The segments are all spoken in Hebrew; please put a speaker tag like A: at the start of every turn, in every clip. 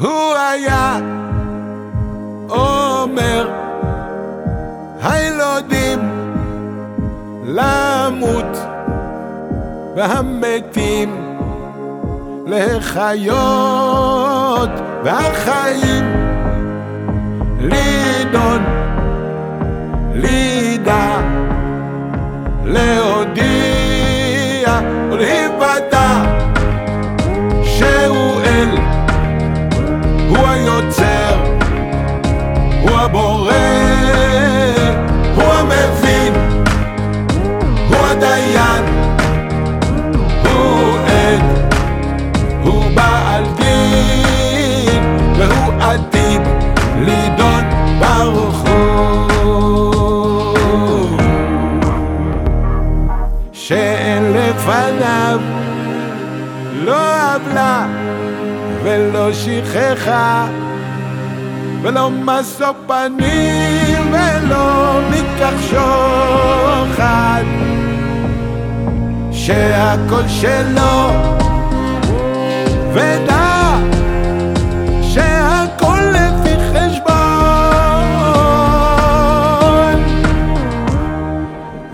A: הוא היה אומר הילודים למות והמתים לחיות והחיים לידון לידה להודיע הוא בעל דין והוא עתיד לידון ברוך שאין לפניו לא עוולה ולא שכחה ולא משוא פנים ולא מקח שוחד. שהכל שלו ודע שהכל לפי חשבון.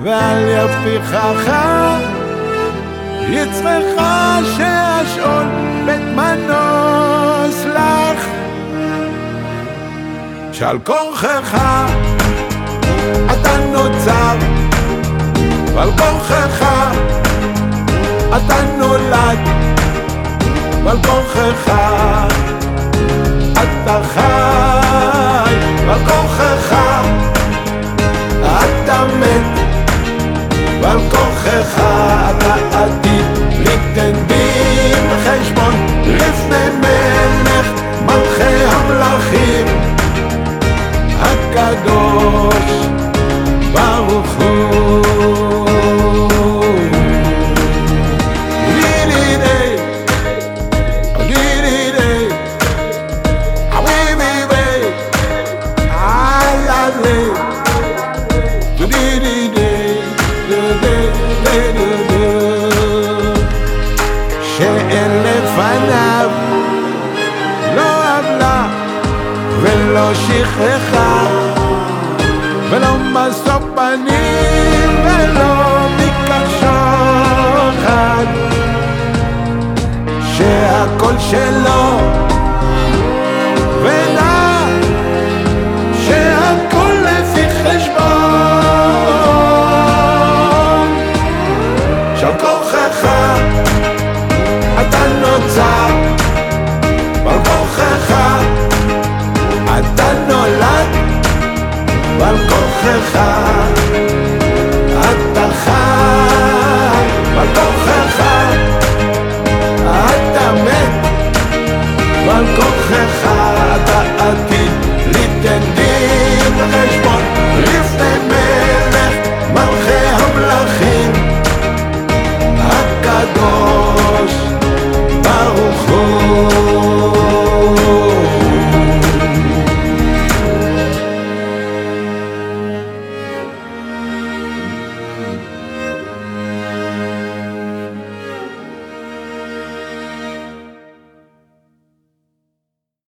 A: ואל יבטיחך יצרך שהשאול בית מנוס לך. שעל כורכך אתה נוצר ועל כורכך ועל כורכך אתה חי ועל כורכך אתה מת ועל כורכך אתה לפניו לא עוולה ולא שכחה ולא משוא פנים ולא מקח שוחד שהכל שלו אתה נוצר. בעל כוחך אתה נולד בעל כוחך. אתה חי ועל כורכך אתה מת ועל כורכך אתה עתיד ליתן דין וחשבון.